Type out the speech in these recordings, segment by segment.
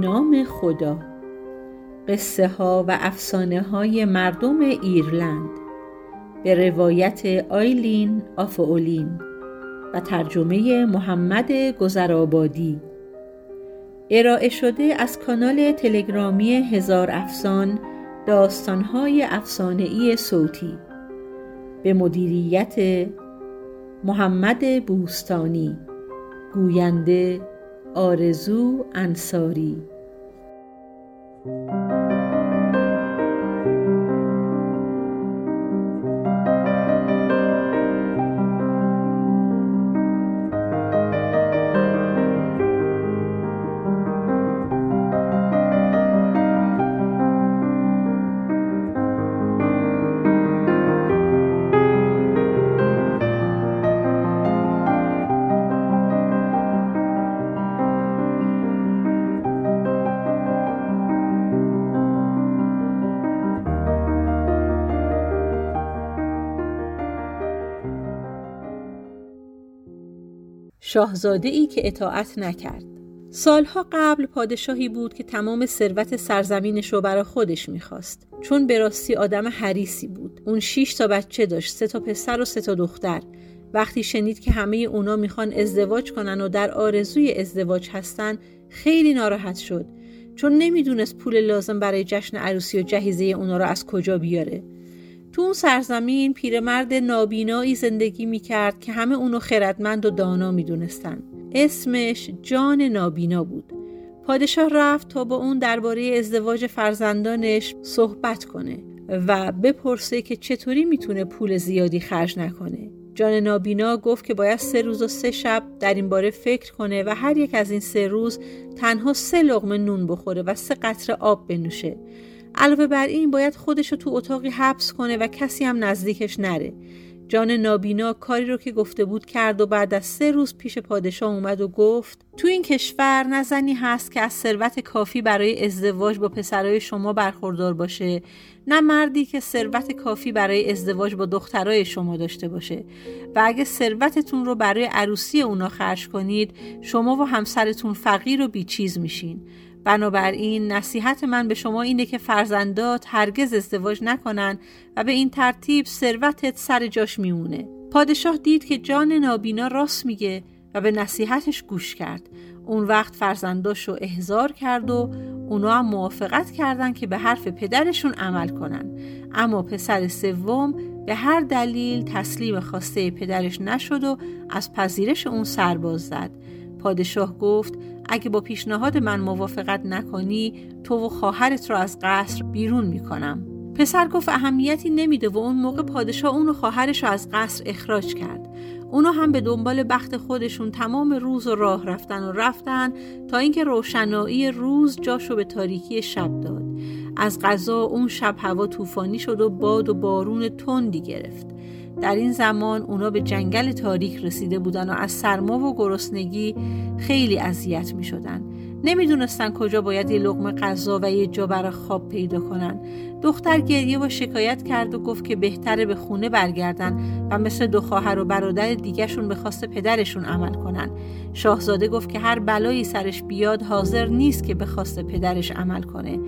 نام خدا. قصه ها و افسانه های مردم ایرلند. به روایت آیلین آفاولین و ترجمه محمد گذرآبادی. ارائه شده از کانال تلگرامی هزار افسان داستانهای افسانه‌ای صوتی. به مدیریت محمد بوستانی. گوینده آرزو انصاری. Thank you. شاهزاده ای که اطاعت نکرد. سالها قبل پادشاهی بود که تمام ثروت سرزمینش رو برای خودش می‌خواست. چون به راستی آدم حریسی بود. اون شیش تا بچه داشت سه تا پسر و سه تا دختر. وقتی شنید که همه اونا می‌خوان ازدواج کنن و در آرزوی ازدواج هستن خیلی ناراحت شد. چون نمی‌دونست پول لازم برای جشن عروسی و جهیزه اونا رو از کجا بیاره. تو اون سرزمین پیرمرد نابینایی زندگی می‌کرد که همه اونو خردمند و دانا می‌دونستن. اسمش جان نابینا بود. پادشاه رفت تا با اون درباره ازدواج فرزندانش صحبت کنه و بپرسه که چطوری می‌تونه پول زیادی خرج نکنه. جان نابینا گفت که باید سه روز و سه شب در این باره فکر کنه و هر یک از این سه روز تنها سه لغمه نون بخوره و سه قطره آب بنوشه علاوه بر این باید خودش رو تو اتاقی حبس کنه و کسی هم نزدیکش نره. جان نابینا کاری رو که گفته بود کرد و بعد از سه روز پیش پادشاه اومد و گفت تو این کشور نه هست که از ثروت کافی برای ازدواج با پسرای شما برخوردار باشه. نه مردی که ثروت کافی برای ازدواج با دخترای شما داشته باشه. و اگه ثروتتون رو برای عروسی اونا خرج کنید شما و همسرتون فقیر و بیچیز میشین. بنابراین نصیحت من به شما اینه که فرزندات هرگز ازدواج نکنن و به این ترتیب ثروتت سر جاش میمونه. پادشاه دید که جان نابینا راست میگه و به نصیحتش گوش کرد. اون وقت فرزنداش رو احضار کرد و اونا هم موافقت کردن که به حرف پدرشون عمل کنن. اما پسر سوم به هر دلیل تسلیم خواسته پدرش نشد و از پذیرش اون سرباز زد. پادشاه گفت اگه با پیشنهاد من موافقت نکنی تو و خواهرت رو از قصر بیرون می‌کنم. پسر گفت اهمیتی نمیده و اون موقع پادشاه اون و خواهرش رو از قصر اخراج کرد. اونا هم به دنبال بخت خودشون تمام روز و راه رفتن و رفتن تا اینکه روشنایی روز جاشو به تاریکی شب داد. از غذا اون شب هوا طوفانی شد و باد و بارون تندی گرفت. در این زمان اونا به جنگل تاریک رسیده بودن و از سرما و گرسنگی خیلی اذیت می شدن. نمی‌دونستن کجا باید یه لقمه غذا و یه جا برای خواب پیدا کنن. دختر گریه و شکایت کرد و گفت که بهتره به خونه برگردن و مثل دو خواهر و برادر دیگهشون به خواست پدرشون عمل کنن. شاهزاده گفت که هر بلایی سرش بیاد حاضر نیست که به خواست پدرش عمل کنه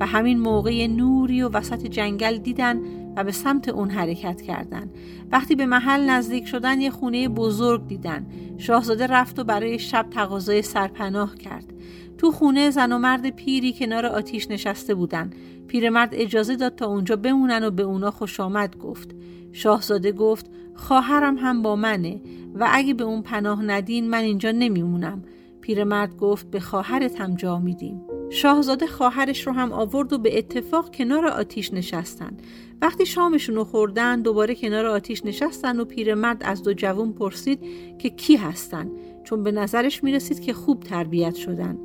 و همین موقع نوری و وسط جنگل دیدن و به سمت اون حرکت کردند. وقتی به محل نزدیک شدن یه خونه بزرگ دیدن. شاهزاده رفت و برای شب تقاضای سرپناه کرد. تو خونه زن و مرد پیری کنار آتیش نشسته بودن. پیرمرد اجازه داد تا اونجا بمونن و به اونا خوش آمد گفت. شاهزاده گفت خواهرم هم با منه و اگه به اون پناه ندین من اینجا نمیمونم. پیرمرد گفت به خواهرت هم جا میدیم. شاهزاده خواهرش رو هم آورد و به اتفاق کنار آتیش نشستن وقتی شامشون رو خوردن دوباره کنار آتیش نشستن و پیرمرد از دو جوون پرسید که کی هستن چون به نظرش می‌رسید که خوب تربیت شدن.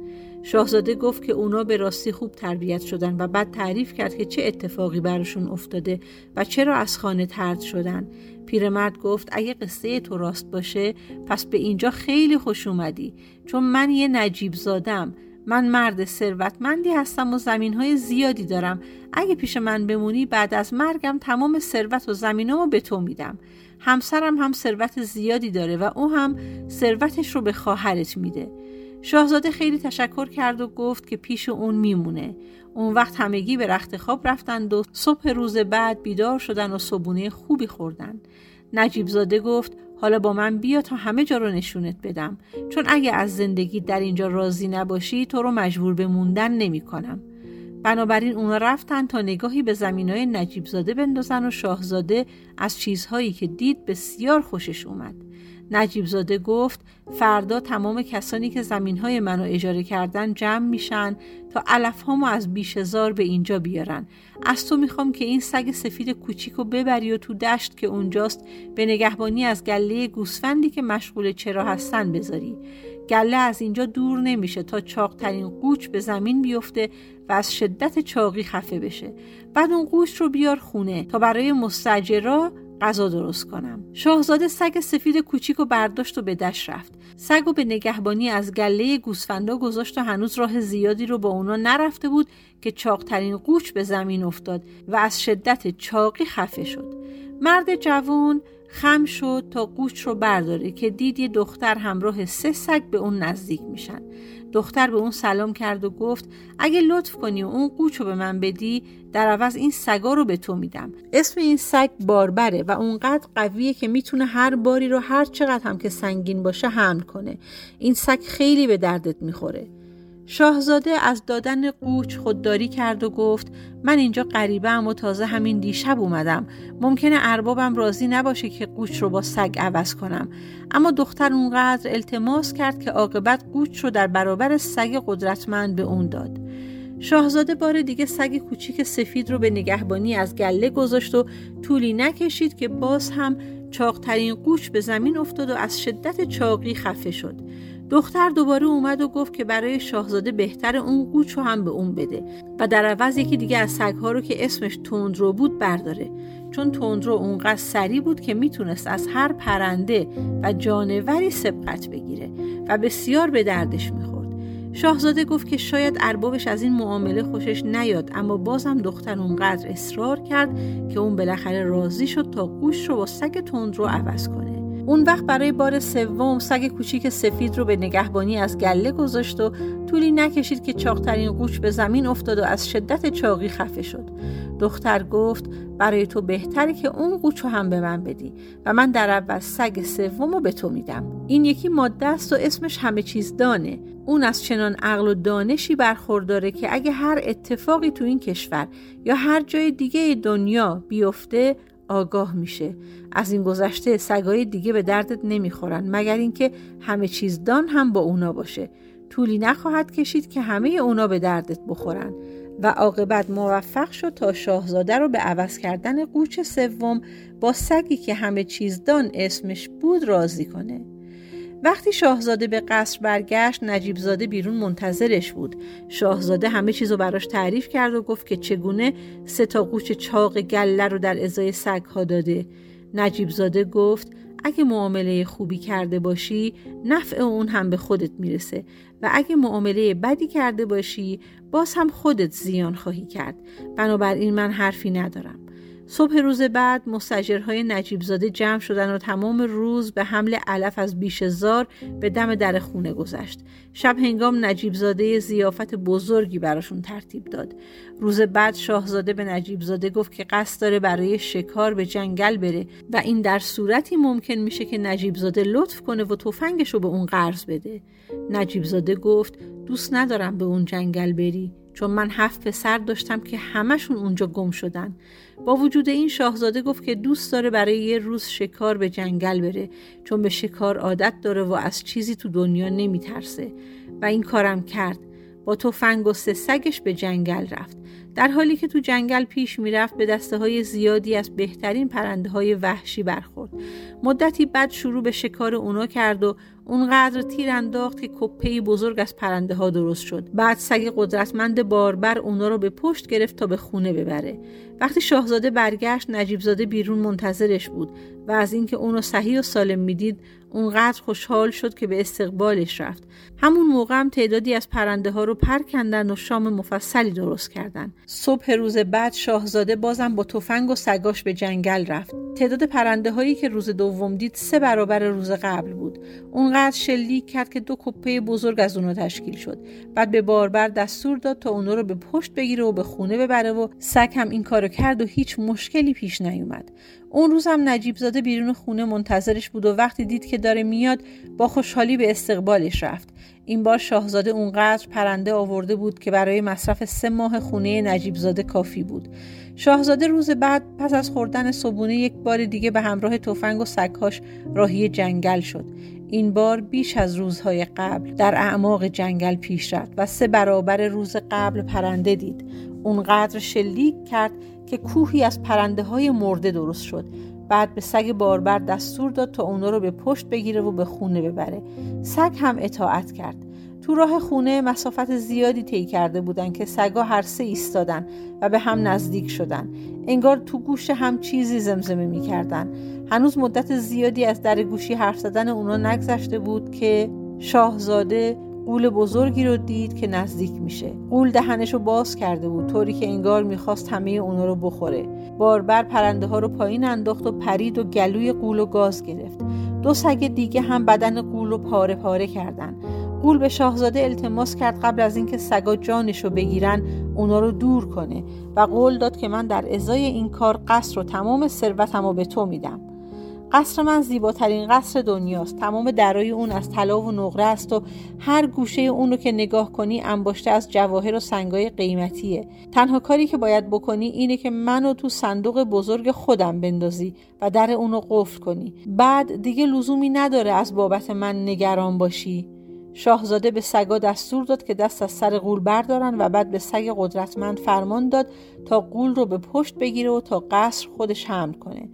شاهزاده گفت که اونا به راستی خوب تربیت شدن و بعد تعریف کرد که چه اتفاقی براشون افتاده و چرا از خانه ترد شدن. پیرمرد گفت اگه قصه تو راست باشه پس به اینجا خیلی خوش اومدی. چون من یه نجیب زادم. من مرد ثروتمندی هستم و زمین های زیادی دارم. اگه پیش من بمونی بعد از مرگم تمام ثروت و زمینامو به تو میدم. همسرم هم ثروت زیادی داره و او هم ثروتش رو به خواهرت میده. شاهزاده خیلی تشکر کرد و گفت که پیش اون میمونه. اون وقت همگی به رخت خواب رفتند و صبح روز بعد بیدار شدن و صبونه خوبی خوردن نجیب زاده گفت حالا با من بیا تا همه جا رو نشونت بدم چون اگه از زندگی در اینجا راضی نباشی تو رو مجبور به موندن نمی کنم. بنابراین اونا رفتن تا نگاهی به زمین های نجیب زاده بندازن و شاهزاده از چیزهایی که دید بسیار خوشش اومد. نجیب زاده گفت فردا تمام کسانی که زمین های منو اجاره کردن جمع میشن تا علف هامو از بیش هزار به اینجا بیارن. از تو می‌خوام که این سگ سفید کوچیک رو ببری و تو دشت که اونجاست به نگهبانی از گله گوسفندی که مشغول چرا هستن بذاری. گله از اینجا دور نمیشه تا چاقترین قوچ به زمین بیفته و از شدت چاقی خفه بشه. بعد اون قوچ رو بیار خونه تا برای مستجرا غذا درست کنم. شاهزاده سگ سفید کوچیک و برداشت و به دشت رفت. سگ و به نگهبانی از گله گوسفندا گذاشت و هنوز راه زیادی رو با اونا نرفته بود که چاقترین قوچ به زمین افتاد و از شدت چاقی خفه شد. مرد جوان خم شد تا قوچ رو برداره که دید یه دختر همراه سه سگ به اون نزدیک میشن. دختر به اون سلام کرد و گفت اگه لطف کنی و اون قوچ رو به من بدی در عوض این سگا رو به تو میدم. اسم این سگ باربره و اونقدر قویه که می‌تونه هر باری رو هر چقدر هم که سنگین باشه حمل کنه. این سگ خیلی به دردت می‌خوره. شاهزاده از دادن قوچ خودداری کرد و گفت من اینجا غریبه و تازه همین دیشب اومدم. ممکنه اربابم راضی نباشه که قوچ رو با سگ عوض کنم. اما دختر اونقدر التماس کرد که عاقبت قوچ رو در برابر سگ قدرتمند به اون داد. شاهزاده بار دیگه سگ کوچیک سفید رو به نگهبانی از گله گذاشت و طولی نکشید که باز هم چاقترین قوچ به زمین افتاد و از شدت چاقی خفه شد. دختر دوباره اومد و گفت که برای شاهزاده بهتر اون قوچ رو هم به اون بده و در عوض یکی دیگه از سگها رو که اسمش تندرو بود برداره. چون تندرو اونقدر سری بود که می‌تونست از هر پرنده و جانوری سبقت بگیره و بسیار به دردش می‌خورد. شاهزاده گفت که شاید اربابش از این معامله خوشش نیاد اما بازم دختر اونقدر اصرار کرد که اون بالاخره راضی شد تا گوش رو با سگ تندرو عوض کنه. اون وقت برای بار سوم سگ کوچیک سفید رو به نگهبانی از گله گذاشت و طولی نکشید که چاقترین قوچ به زمین افتاد و از شدت چاقی خفه شد. دختر گفت برای تو بهتره که اون قوچ هم به من بدی و من در اول سگ سوم رو به تو میدم. این یکی ماده است و اسمش همه چیز دانه. اون از چنان عقل و دانشی برخورداره که اگه هر اتفاقی تو این کشور یا هر جای دیگه دنیا بیفته آگاه میشه. از این گذشته سگای دیگه به دردت نمی‌خورن مگر اینکه همه چیز دان هم با اونا باشه. طولی نخواهد کشید که همه اونا به دردت بخورن. و عاقبت موفق شد تا شاهزاده رو به عوض کردن قوچ سوم با سگی که همه چیز دان اسمش بود راضی کنه. وقتی شاهزاده به قصر برگشت نجیب زاده بیرون منتظرش بود. شاهزاده همه چیزو براش تعریف کرد و گفت که چگونه سه تا قوچ چاق گله رو در ازای سگ ها داده. نجیب زاده گفت اگه معامله خوبی کرده باشی نفع اون هم به خودت می‌رسه و اگه معامله بدی کرده باشی باز هم خودت زیان خواهی کرد. بنابراین من حرفی ندارم. صبح روز بعد مستجرهای نجیبزاده جمع شدن و تمام روز به حمل علف از بیش زار به دم در خونه گذشت. شب هنگام نجیبزاده زیافت بزرگی براشون ترتیب داد. روز بعد شاهزاده به نجیبزاده گفت که قصد داره برای شکار به جنگل بره و این در صورتی ممکن میشه که نجیبزاده لطف کنه و تفنگش رو به اون قرض بده. نجیبزاده گفت دوست ندارم به اون جنگل بری چون من هفت پسر داشتم که همشون اونجا گم شدن. با وجود این شاهزاده گفت که دوست داره برای یه روز شکار به جنگل بره چون به شکار عادت داره و از چیزی تو دنیا نمیترسه. و این کارم کرد. با تفنگ و سه سگش به جنگل رفت. در حالی که تو جنگل پیش می‌رفت به دسته های زیادی از بهترین پرنده های وحشی برخورد. مدتی بعد شروع به شکار اونا کرد و اونقدر تیر انداخت که کپه بزرگ از پرنده ها درست شد. بعد سگ قدرتمند باربر اونا رو به پشت گرفت تا به خونه ببره. وقتی شاهزاده برگشت نجیبزاده بیرون منتظرش بود. و از اینکه اونو صحیح و سالم می‌دید اونقدر خوشحال شد که به استقبالش رفت. همون موقع هم تعدادی از پرنده ها رو پر کندن و شام مفصلی درست کردن. صبح روز بعد شاهزاده بازم با تفنگ و سگاش به جنگل رفت. تعداد پرنده هایی که روز دوم دید سه برابر روز قبل بود. اونقدر شلیک کرد که دو کپه بزرگ از اونو تشکیل شد. بعد به باربر دستور داد تا اونو رو به پشت بگیره و به خونه ببره و سگ هم این کارو کرد و هیچ مشکلی پیش نیومد. اون روز هم نجیب زاده بیرون خونه منتظرش بود و وقتی دید که داره میاد با خوشحالی به استقبالش رفت. این بار شاهزاده اونقدر پرنده آورده بود که برای مصرف سه ماه خونه نجیب زاده کافی بود. شاهزاده روز بعد پس از خوردن صبونه یک بار دیگه به همراه تفنگ و سگهاش راهی جنگل شد. این بار بیش از روزهای قبل در اعماق جنگل پیش رفت و سه برابر روز قبل پرنده دید. اونقدر شلیک کرد که کوهی از پرنده های مرده درست شد. بعد به سگ باربر دستور داد تا اونا رو به پشت بگیره و به خونه ببره. سگ هم اطاعت کرد. تو راه خونه مسافت زیادی طی کرده بودن که سگا هر سه ایستادن و به هم نزدیک شدن. انگار تو گوش هم چیزی زمزمه می‌کردن. هنوز مدت زیادی از در گوشی حرف زدن اونا نگذشته بود که شاهزاده قول بزرگی رو دید که نزدیک میشه. قول دهنش رو باز کرده بود طوری که انگار می‌خواست همه اونا رو بخوره. باربر پرنده ها رو پایین انداخت و پرید و گلوی قول و گاز گرفت. دو سگ دیگه هم بدن قول رو پاره پاره کردن. قول به شاهزاده التماس کرد قبل از اینکه سگا جانش رو بگیرن اونا رو دور کنه و قول داد که من در ازای این کار قصر و تمام ثروتم رو به تو میدم. قصر من زیباترین قصر دنیاست. تمام درای اون از طلا و نقره است و هر گوشه اون رو که نگاه کنی انباشته از جواهر و سنگای قیمتیه. تنها کاری که باید بکنی اینه که منو تو صندوق بزرگ خودم بندازی و در اونو قفل کنی. بعد دیگه لزومی نداره از بابت من نگران باشی. شاهزاده به سگا دستور داد که دست از سر قول بردارن و بعد به سگ قدرتمند فرمان داد تا قول رو به پشت بگیره و تا قصر خودش حمل کنه.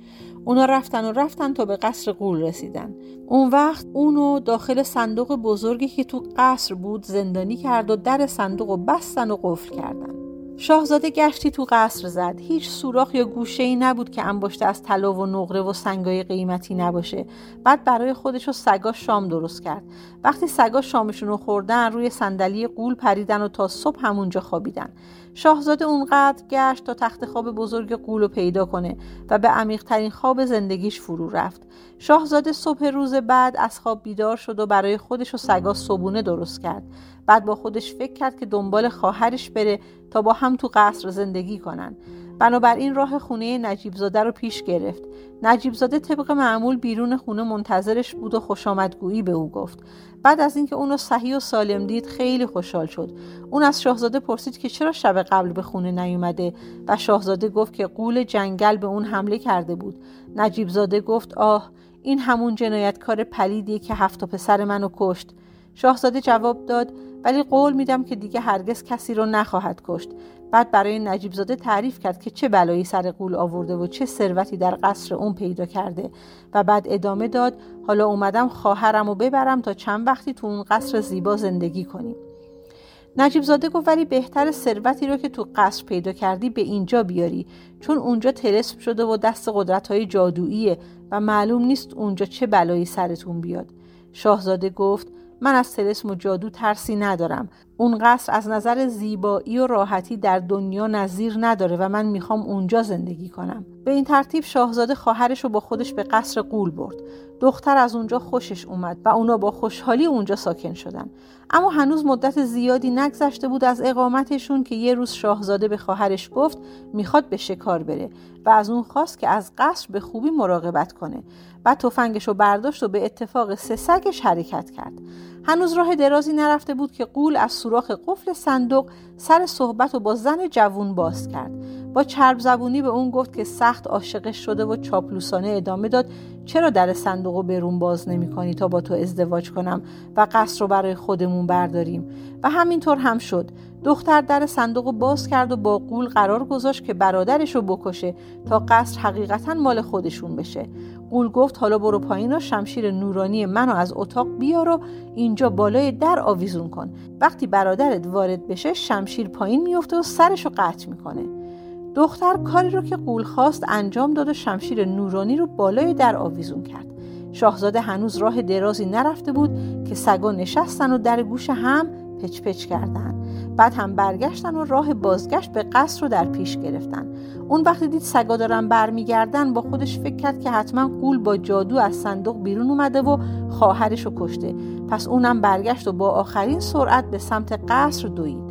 اونا رفتن و رفتن تا به قصر قول رسیدن. اون وقت اونو داخل صندوق بزرگی که تو قصر بود زندانی کرد و در صندوق رو بستن و قفل کردن. شاهزاده گشتی تو قصر زد. هیچ سوراخ یا گوشه ای نبود که انباشته از طلا و نقره و سنگای قیمتی نباشه. بعد برای خودش و سگا شام درست کرد. وقتی سگا شامشون رو خوردن روی صندلی قول پریدن و تا صبح همونجا خوابیدن. شاهزاده اونقدر گشت تا تخت خواب بزرگ قول رو پیدا کنه و به عمیقترین خواب زندگیش فرو رفت. شاهزاده صبح روز بعد از خواب بیدار شد و برای خودش و سگا صبونه درست کرد. بعد با خودش فکر کرد که دنبال خواهرش بره تا با هم تو قصر زندگی کنن. بنابراین راه خونه نجیب زاده رو پیش گرفت. نجیب زاده طبق معمول بیرون خونه منتظرش بود و خوش آمدگویی به او گفت. بعد از اینکه اونو صحیح و سالم دید خیلی خوشحال شد. اون از شاهزاده پرسید که چرا شب قبل به خونه نیومده و شاهزاده گفت که قول جنگل به اون حمله کرده بود. نجیب زاده گفت آه این همون جنایتکار پلیدیه که هفت پسر منو کشت. شاهزاده جواب داد ولی قول میدم که دیگه هرگز کسی رو نخواهد کشت. بعد برای نجیب زاده تعریف کرد که چه بلایی سر قول آورده و چه ثروتی در قصر اون پیدا کرده و بعد ادامه داد حالا اومدم خواهرم و ببرم تا چند وقتی تو اون قصر زیبا زندگی کنیم. نجیب زاده گفت ولی بهتر ثروتی رو که تو قصر پیدا کردی به اینجا بیاری چون اونجا تلسم شده و دست قدرت های جادوییه و معلوم نیست اونجا چه بلایی سرتون بیاد. شاهزاده گفت من از تلسم و جادو ترسی ندارم. اون قصر از نظر زیبایی و راحتی در دنیا نظیر نداره و من می‌خوام اونجا زندگی کنم. به این ترتیب شاهزاده خواهرش رو با خودش به قصر قول برد. دختر از اونجا خوشش اومد و اونا با خوشحالی اونجا ساکن شدن. اما هنوز مدت زیادی نگذشته بود از اقامتشون که یه روز شاهزاده به خواهرش گفت می‌خواد به شکار بره و از اون خواست که از قصر به خوبی مراقبت کنه. بعد تفنگش رو برداشت و به اتفاق سه سگش حرکت کرد. هنوز راه درازی نرفته بود که قول از سوراخ قفل صندوق سر صحبت و با زن جوون باز کرد. با چرب زبونی به اون گفت که سخت عاشقش شده و چاپلوسانه ادامه داد چرا در صندوق رو برون باز نمی کنی تا با تو ازدواج کنم و قصر رو برای خودمون برداریم؟ و همینطور هم شد. دختر در صندوق باز کرد و با قول قرار گذاشت که برادرش رو بکشه تا قصر حقیقتا مال خودشون بشه. قول گفت حالا برو پایین و شمشیر نورانی منو از اتاق بیار و اینجا بالای در آویزون کن. وقتی برادرت وارد بشه شمشیر پایین میفته و سرش رو قطع می‌کنه. دختر کاری رو که قول خواست انجام داد و شمشیر نورانی رو بالای در آویزون کرد. شاهزاده هنوز راه درازی نرفته بود که سگا نشستن و در گوش هم پچ پچ کردن. بعد هم برگشتن و راه بازگشت به قصر رو در پیش گرفتن. اون وقتی دید سگا دارن برمیگردن با خودش فکر کرد که حتما قول با جادو از صندوق بیرون اومده و خواهرش رو کشته. پس اونم برگشت و با آخرین سرعت به سمت قصر دوید.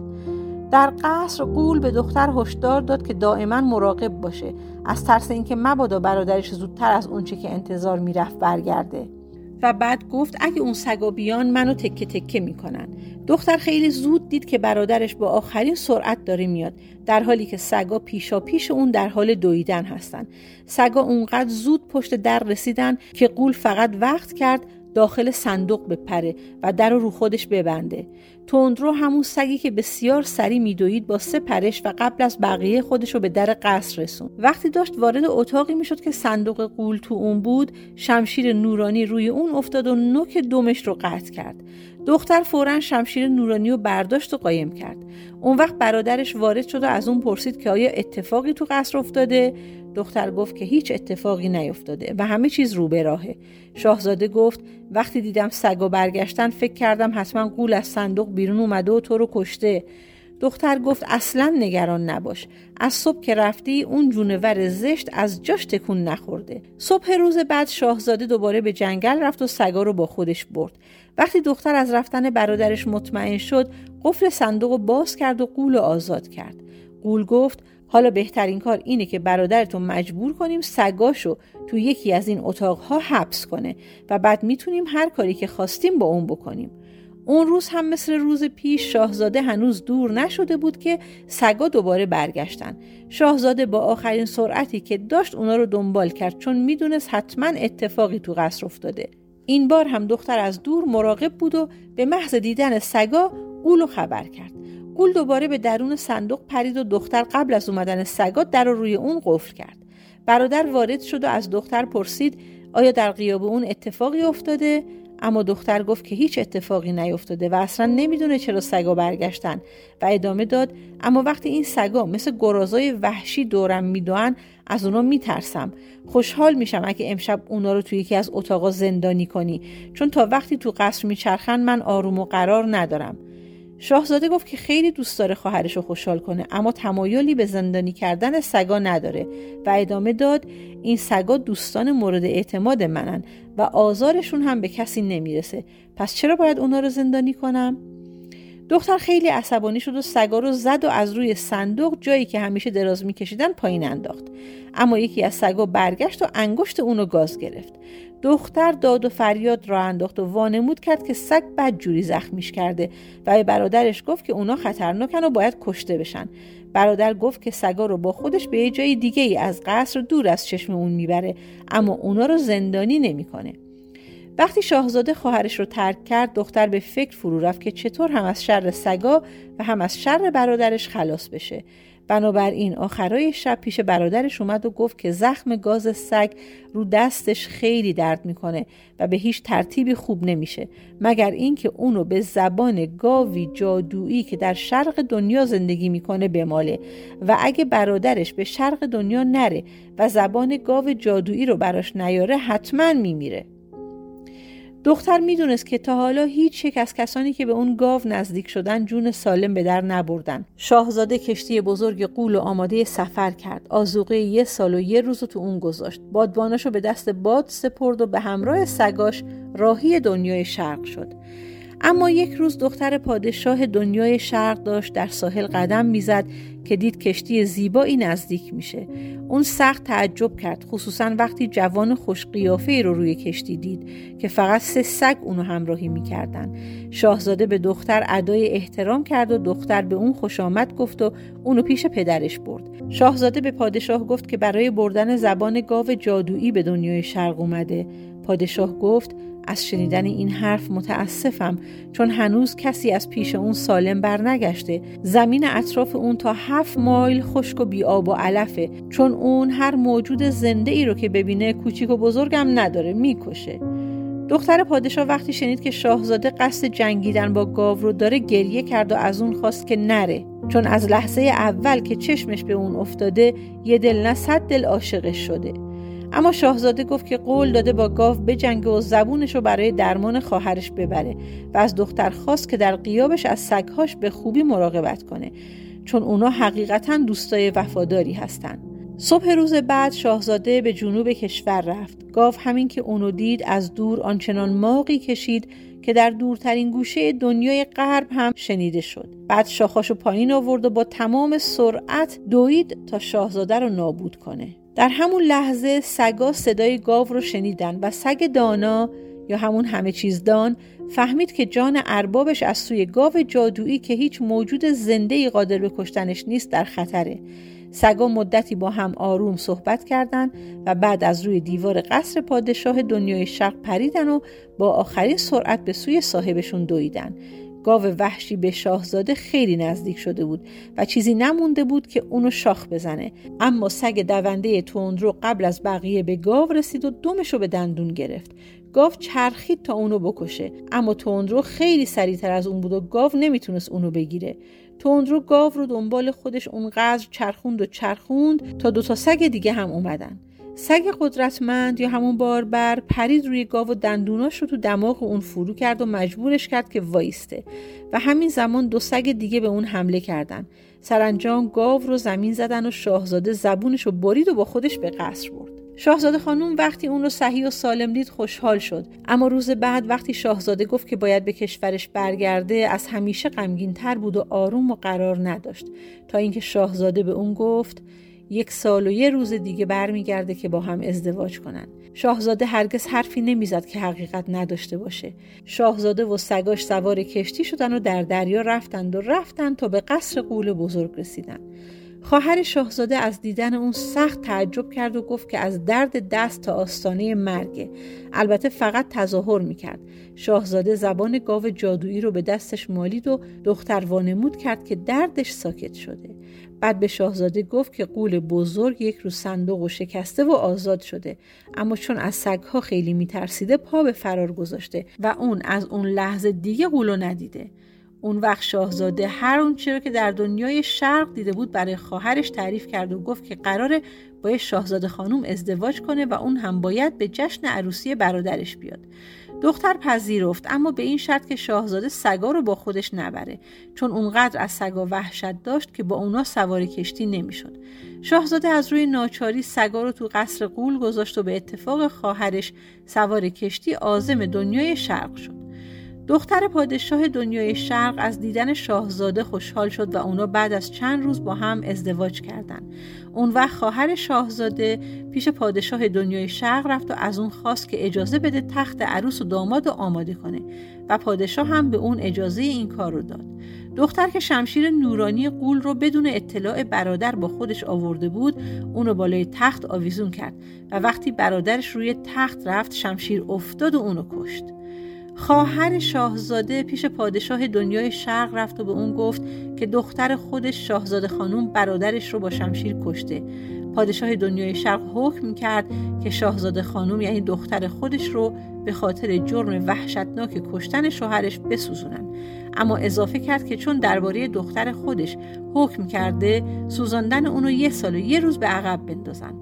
در قصر قول به دختر هشدار داد که دائما مراقب باشه. از ترس اینکه مبادا برادرش زودتر از اونچه که انتظار می‌رفت برگرده. و بعد گفت اگه اون سگا بیان منو تکه تکه می‌کنن. دختر خیلی زود دید که برادرش با آخرین سرعت داره میاد در حالی که سگا پیشا پیش اون در حال دویدن هستن. سگا اونقدر زود پشت در رسیدن که قول فقط وقت کرد داخل صندوق بپره و در رو رو خودش ببنده. تندرو همون سگی که بسیار سری میدوید با سه پرش و قبل از بقیه خودش رو به در قصر رسون وقتی داشت وارد اتاقی می‌شد که صندوق قول تو اون بود شمشیر نورانی روی اون افتاد و نوک دمش رو قطع کرد. دختر فورا شمشیر نورانی رو برداشت و قایم کرد. اون وقت برادرش وارد شد و از اون پرسید که آیا اتفاقی تو قصر افتاده؟ دختر گفت که هیچ اتفاقی نیفتاده و همه چیز رو به راهه. شاهزاده گفت وقتی دیدم سگ و برگشتن فکر کردم حتما قول از صندوق بیرون اومده و تو رو کشته. دختر گفت اصلا نگران نباش. از صبح که رفتی اون جونور زشت از جاش تکون نخورده. صبح روز بعد شاهزاده دوباره به جنگل رفت و سگا رو با خودش برد. وقتی دختر از رفتن برادرش مطمئن شد قفل صندوق رو باز کرد و قول آزاد کرد. قول گفت حالا بهترین کار اینه که برادرتون مجبور کنیم سگاشو تو یکی از این اتاقها حبس کنه و بعد می‌تونیم هر کاری که خواستیم با اون بکنیم. اون روز هم مثل روز پیش شاهزاده هنوز دور نشده بود که سگا دوباره برگشتن. شاهزاده با آخرین سرعتی که داشت اونا رو دنبال کرد چون می‌دونست حتما اتفاقی تو قصر افتاده. این بار هم دختر از دور مراقب بود و به محض دیدن سگا اولو خبر کرد. گول دوباره به درون صندوق پرید و دختر قبل از اومدن سگا در رو روی اون قفل کرد. برادر وارد شد و از دختر پرسید آیا در قیاب اون اتفاقی افتاده؟ اما دختر گفت که هیچ اتفاقی نیفتاده و اصلا نمی‌دونه چرا سگا برگشتن و ادامه داد اما وقتی این سگا مثل گرازای وحشی دورم میدوان از اونا میترسم. خوشحال میشم اگه امشب اونا رو توی یکی از اتاقا زندانی کنی چون تا وقتی تو قصر میچرخن من آروم و قرار ندارم. شاهزاده گفت که خیلی دوست داره خواهرش رو خوشحال کنه اما تمایلی به زندانی کردن سگا نداره و ادامه داد این سگا دوستان مورد اعتماد منن و آزارشون هم به کسی نمی‌رسه. پس چرا باید اونا رو زندانی کنم؟ دختر خیلی عصبانی شد و سگا رو زد و از روی صندوق جایی که همیشه دراز میکشیدن پایین انداخت. اما یکی از سگا برگشت و انگشت اونو گاز گرفت. دختر داد و فریاد را انداخت و وانمود کرد که سگ بد جوری زخمیش کرده و به برادرش گفت که اونا خطرناکن و باید کشته بشن برادر گفت که سگا رو با خودش به یه جای دیگه ای از قصر دور از چشم اون می‌بره اما اونا رو زندانی نمی‌کنه. وقتی شاهزاده خواهرش رو ترک کرد دختر به فکر فرو رفت که چطور هم از شر سگا و هم از شر برادرش خلاص بشه بنابراین آخرای شب پیش برادرش اومد و گفت که زخم گاز سگ رو دستش خیلی درد می‌کنه و به هیچ ترتیبی خوب نمیشه. مگر اینکه اونو به زبان گاوی جادویی که در شرق دنیا زندگی می‌کنه بماله و اگه برادرش به شرق دنیا نره و زبان گاو جادویی رو براش نیاره حتما میمیره. دختر می‌دونست که تا حالا هیچ یک از کسانی که به اون گاو نزدیک شدن جون سالم به در نبردن. شاهزاده کشتی بزرگ قول و آماده سفر کرد. آزوقه یه سال و یه روز تو اون گذاشت. بادباناشو به دست باد سپرد و به همراه سگاش راهی دنیای شرق شد. اما یک روز دختر پادشاه دنیای شرق داشت در ساحل قدم می‌زد که دید کشتی زیبایی نزدیک میشه. اون سخت تعجب کرد خصوصا وقتی جوان خوش قیافه رو روی کشتی دید که فقط سه سگ اونو همراهی می‌کردن. شاهزاده به دختر ادای احترام کرد و دختر به اون خوش آمد گفت و اونو پیش پدرش برد. شاهزاده به پادشاه گفت که برای بردن زبان گاو جادویی به دنیای شرق اومده. پادشاه گفت از شنیدن این حرف متاسفم چون هنوز کسی از پیش اون سالم برنگشته. زمین اطراف اون تا هفت مایل خشک و بیاب و علفه چون اون هر موجود زنده ای رو که ببینه کوچیک و بزرگم نداره می‌کشه. دختر پادشاه وقتی شنید که شاهزاده قصد جنگیدن با گاو رو داره گریه کرد و از اون خواست که نره. چون از لحظه اول که چشمش به اون افتاده یه دل نه صد دل عاشقش شده. اما شاهزاده گفت که قول داده با گاو بجنگه و زبونش رو برای درمان خواهرش ببره و از دختر خواست که در قیابش از سگهاش به خوبی مراقبت کنه چون اونا حقیقتا دوستای وفاداری هستن. صبح روز بعد شاهزاده به جنوب کشور رفت. گاو همین که اونو دید از دور آنچنان ماقی کشید که در دورترین گوشه دنیای غرب هم شنیده شد. بعد شاخاشو پایین آورد و با تمام سرعت دوید تا شاهزاده رو نابود کنه. در همون لحظه سگا صدای گاو رو شنیدن و سگ دانا یا همون همه چیز دان فهمید که جان اربابش از سوی گاو جادویی که هیچ موجود زنده ای قادر به کشتنش نیست در خطره. سگا مدتی با هم آروم صحبت کردند و بعد از روی دیوار قصر پادشاه دنیای شرق پریدن و با آخرین سرعت به سوی صاحبشون دویدن. گاو وحشی به شاهزاده خیلی نزدیک شده بود و چیزی نمونده بود که اونو شاخ بزنه. اما سگ دونده تندرو قبل از بقیه به گاو رسید و دمش رو به دندون گرفت. گاو چرخید تا اونو بکشه. اما تندرو خیلی سریعتر از اون بود و گاو نمی‌تونست اونو بگیره. تندرو گاو رو دنبال خودش اونقدر چرخوند و چرخوند تا دوتا سگ دیگه هم اومدن. سگ قدرتمند یا همون باربر پرید روی گاو و دندوناش رو تو دماغ اون فرو کرد و مجبورش کرد که وایسته. و همین زمان دو سگ دیگه به اون حمله کردن. سرانجام گاو رو زمین زدن و شاهزاده زبونش رو برید و با خودش به قصر برد. شاهزاده خانوم وقتی اون رو صحیح و سالم دید خوشحال شد. اما روز بعد وقتی شاهزاده گفت که باید به کشورش برگرده از همیشه غمگین تر بود و آروم و قرار نداشت. تا اینکه شاهزاده به اون گفت یک سال و یه روز دیگه برمیگرده که با هم ازدواج کنن. شاهزاده هرگز حرفی نمی‌زد که حقیقت نداشته باشه. شاهزاده و سگاش سوار کشتی شدن و در دریا رفتند و رفتند تا به قصر قول بزرگ رسیدن. خواهر شاهزاده از دیدن اون سخت تعجب کرد و گفت که از درد دست تا آستانه مرگه. البته فقط تظاهر می‌کرد. شاهزاده زبان گاو جادویی رو به دستش مالید و دختر وانمود کرد که دردش ساکت شده. بعد به شاهزاده گفت که قول بزرگ یک رو صندوق و شکسته و آزاد شده. اما چون از سگها خیلی میترسیده پا به فرار گذاشته و اون از اون لحظه دیگه قولو ندیده. اون وقت شاهزاده هر اون چرا که در دنیای شرق دیده بود برای خواهرش تعریف کرد و گفت که قراره با شاهزاده خانوم ازدواج کنه و اون هم باید به جشن عروسی برادرش بیاد. دختر پذیرفت اما به این شرط که شاهزاده سگا رو با خودش نبره چون اونقدر از سگا وحشت داشت که با اونا سوار کشتی نمی‌شد. شاهزاده از روی ناچاری سگا رو تو قصر قول گذاشت و به اتفاق خواهرش سوار کشتی آزم دنیای شرق شد. دختر پادشاه دنیای شرق از دیدن شاهزاده خوشحال شد و اونا بعد از چند روز با هم ازدواج کردند. اون وقت خواهر شاهزاده پیش پادشاه دنیای شرق رفت و از اون خواست که اجازه بده تخت عروس و داماد رو آماده کنه و پادشاه هم به اون اجازه این کار رو داد. دختر که شمشیر نورانی قول رو بدون اطلاع برادر با خودش آورده بود اونو بالای تخت آویزون کرد و وقتی برادرش روی تخت رفت شمشیر افتاد و اونو کشت. خواهر شاهزاده پیش پادشاه دنیای شرق رفت و به اون گفت که دختر خودش شاهزاده خانوم برادرش رو با شمشیر کشته. پادشاه دنیای شرق حکم کرد که شاهزاده خانوم یعنی دختر خودش رو به خاطر جرم وحشتناک کشتن شوهرش بسوزونن. اما اضافه کرد که چون درباره دختر خودش حکم کرده سوزاندن اونو یه سال و یه روز به عقب بندازن.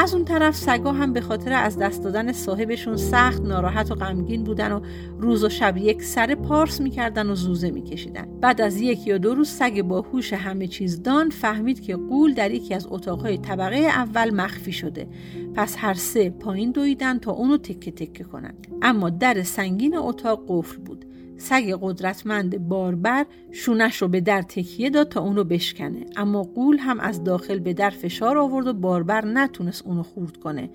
از اون طرف سگا هم به خاطر از دست دادن صاحبشون سخت ناراحت و غمگین بودن و روز و شب یک سر پارس می‌کردن و زوزه میکشیدن. بعد از یک یا دو روز سگ با هوش همه چیز دان فهمید که قول در یکی از اتاقهای طبقه اول مخفی شده. پس هر سه پایین دویدن تا اونو تکه تکه کنن. اما در سنگین اتاق قفل بود. سگ قدرتمند باربر شونش رو به در تکیه داد تا اونو بشکنه. اما قول هم از داخل به در فشار آورد و باربر نتونست اونو خورد کنه.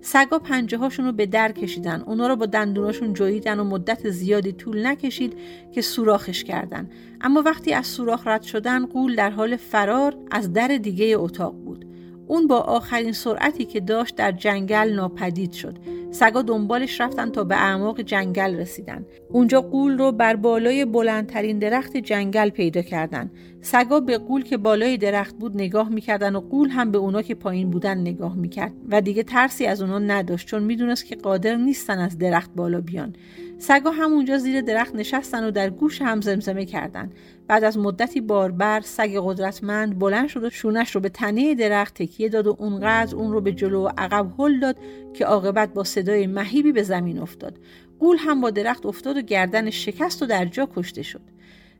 سگا پنجه هاشون رو به در کشیدن. اونا رو با دندوناشون جویدن و مدت زیادی طول نکشید که سوراخش کردن. اما وقتی از سوراخ رد شدن قول در حال فرار از در دیگه اتاق بود. اون با آخرین سرعتی که داشت در جنگل ناپدید شد. سگا دنبالش رفتن تا به اعماق جنگل رسیدن. اونجا قول رو بر بالای بلندترین درخت جنگل پیدا کردن. سگا به قول که بالای درخت بود نگاه می‌کردن و قول هم به اونا که پایین بودن نگاه می‌کرد. و دیگه ترسی از اونا نداشت چون می‌دونست که قادر نیستن از درخت بالا بیان. سگا همونجا زیر درخت نشستن و در گوش هم زمزمه کردن. بعد از مدتی باربر سگ قدرتمند بلند شد و شونش رو به تنه درخت تکیه داد و اونقدر اون رو به جلو و عقب هل داد که عاقبت با صدای مهیبی به زمین افتاد. قول هم با درخت افتاد و گردن شکست و در جا کشته شد.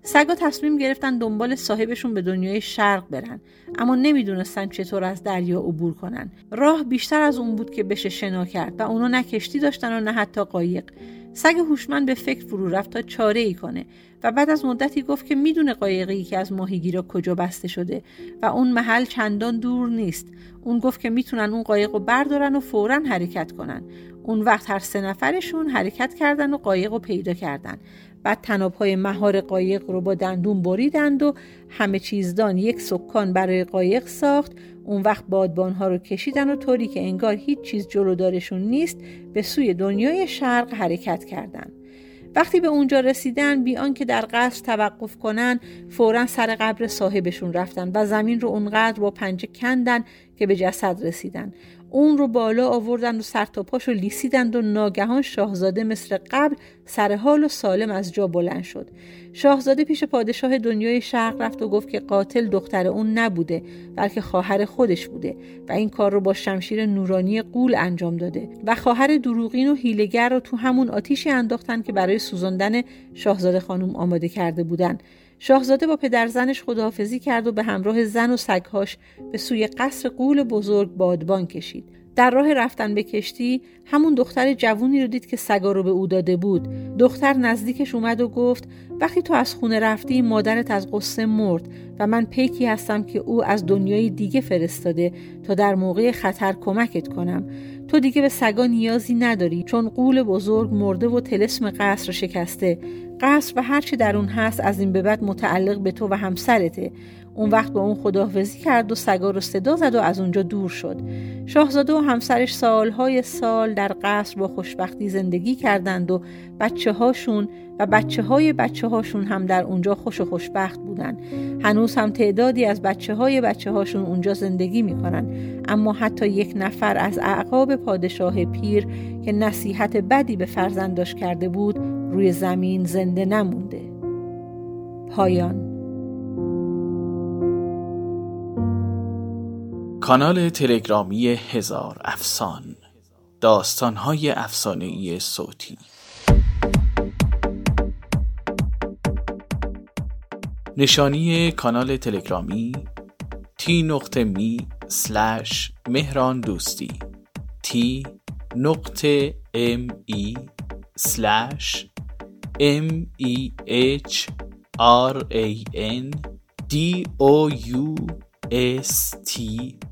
سگا تصمیم گرفتن دنبال صاحبشون به دنیای شرق برن اما نمی‌دونستن چطور از دریا عبور کنن. راه بیشتر از اون بود که بشه شنا کرد و اونا نه کشتی داشتن و نه حتی قایق. سگ هوشمند به فکر فرو رفت تا چاره ای کنه و بعد از مدتی گفت که می‌دونه قایقی که از ماهیگیرا کجا بسته شده و اون محل چندان دور نیست. اون گفت که می‌تونن اون قایق رو بردارن و فورا حرکت کنن. اون وقت هر سه نفرشون حرکت کردن و قایق رو پیدا کردن. بعد تنابهای مهار قایق رو با دندون بریدند و همه چیزدان یک سکان برای قایق ساخت. اون وقت بادبانها رو کشیدن و طوری که انگار هیچ چیز جلودارشون نیست به سوی دنیای شرق حرکت کردند. وقتی به اونجا رسیدن بی که در قصر توقف کنن فورا سر قبر صاحبشون رفتن و زمین رو اونقدر با پنجه کندن که به جسد رسیدن اون رو بالا آوردن و سر تا پاشو لیسیدند و ناگهان شاهزاده مثل قبل سر حال و سالم از جا بلند شد شاهزاده پیش پادشاه دنیای شرق رفت و گفت که قاتل دختر اون نبوده بلکه خواهر خودش بوده و این کار رو با شمشیر نورانی قول انجام داده و خواهر دروغین و هیلگر رو تو همون آتیشی انداختن که برای سوزاندن شاهزاده خانم آماده کرده بودن شاهزاده با پدرزنش خداحافظی کرد و به همراه زن و سگهاش به سوی قصر قول بزرگ بادبان کشید. در راه رفتن به کشتی همون دختر جوونی رو دید که سگا رو به او داده بود. دختر نزدیکش اومد و گفت وقتی تو از خونه رفتی مادرت از قصه مرد و من پیکی هستم که او از دنیای دیگه فرستاده تا در موقع خطر کمکت کنم. تو دیگه به سگا نیازی نداری چون قول بزرگ مرده و تلسم قصر شکسته قصر و هرچی در اون هست از این به بعد متعلق به تو و همسرته اون وقت با اون خداحافظی کرد و سگا رو صدا زد و از اونجا دور شد. شاهزاده و همسرش سالهای سال در قصر با خوشبختی زندگی کردند و بچه هاشون و بچه های بچه هاشون هم در اونجا خوش و خوشبخت بودن. هنوز هم تعدادی از بچه های بچه هاشون اونجا زندگی می‌کنن. اما حتی یک نفر از اعقاب پادشاه پیر که نصیحت بدی به فرزنداش کرده بود روی زمین زنده نمونده. پایان کانال تلگرامی هزار افسان داستانهای افسانهای صوتی. نشانی کانال تلگرامی تی نقطه می سلش مهران دوستی تی نقطه ام ای سلش ام ای اچ آر ای ان دی او یو اس تی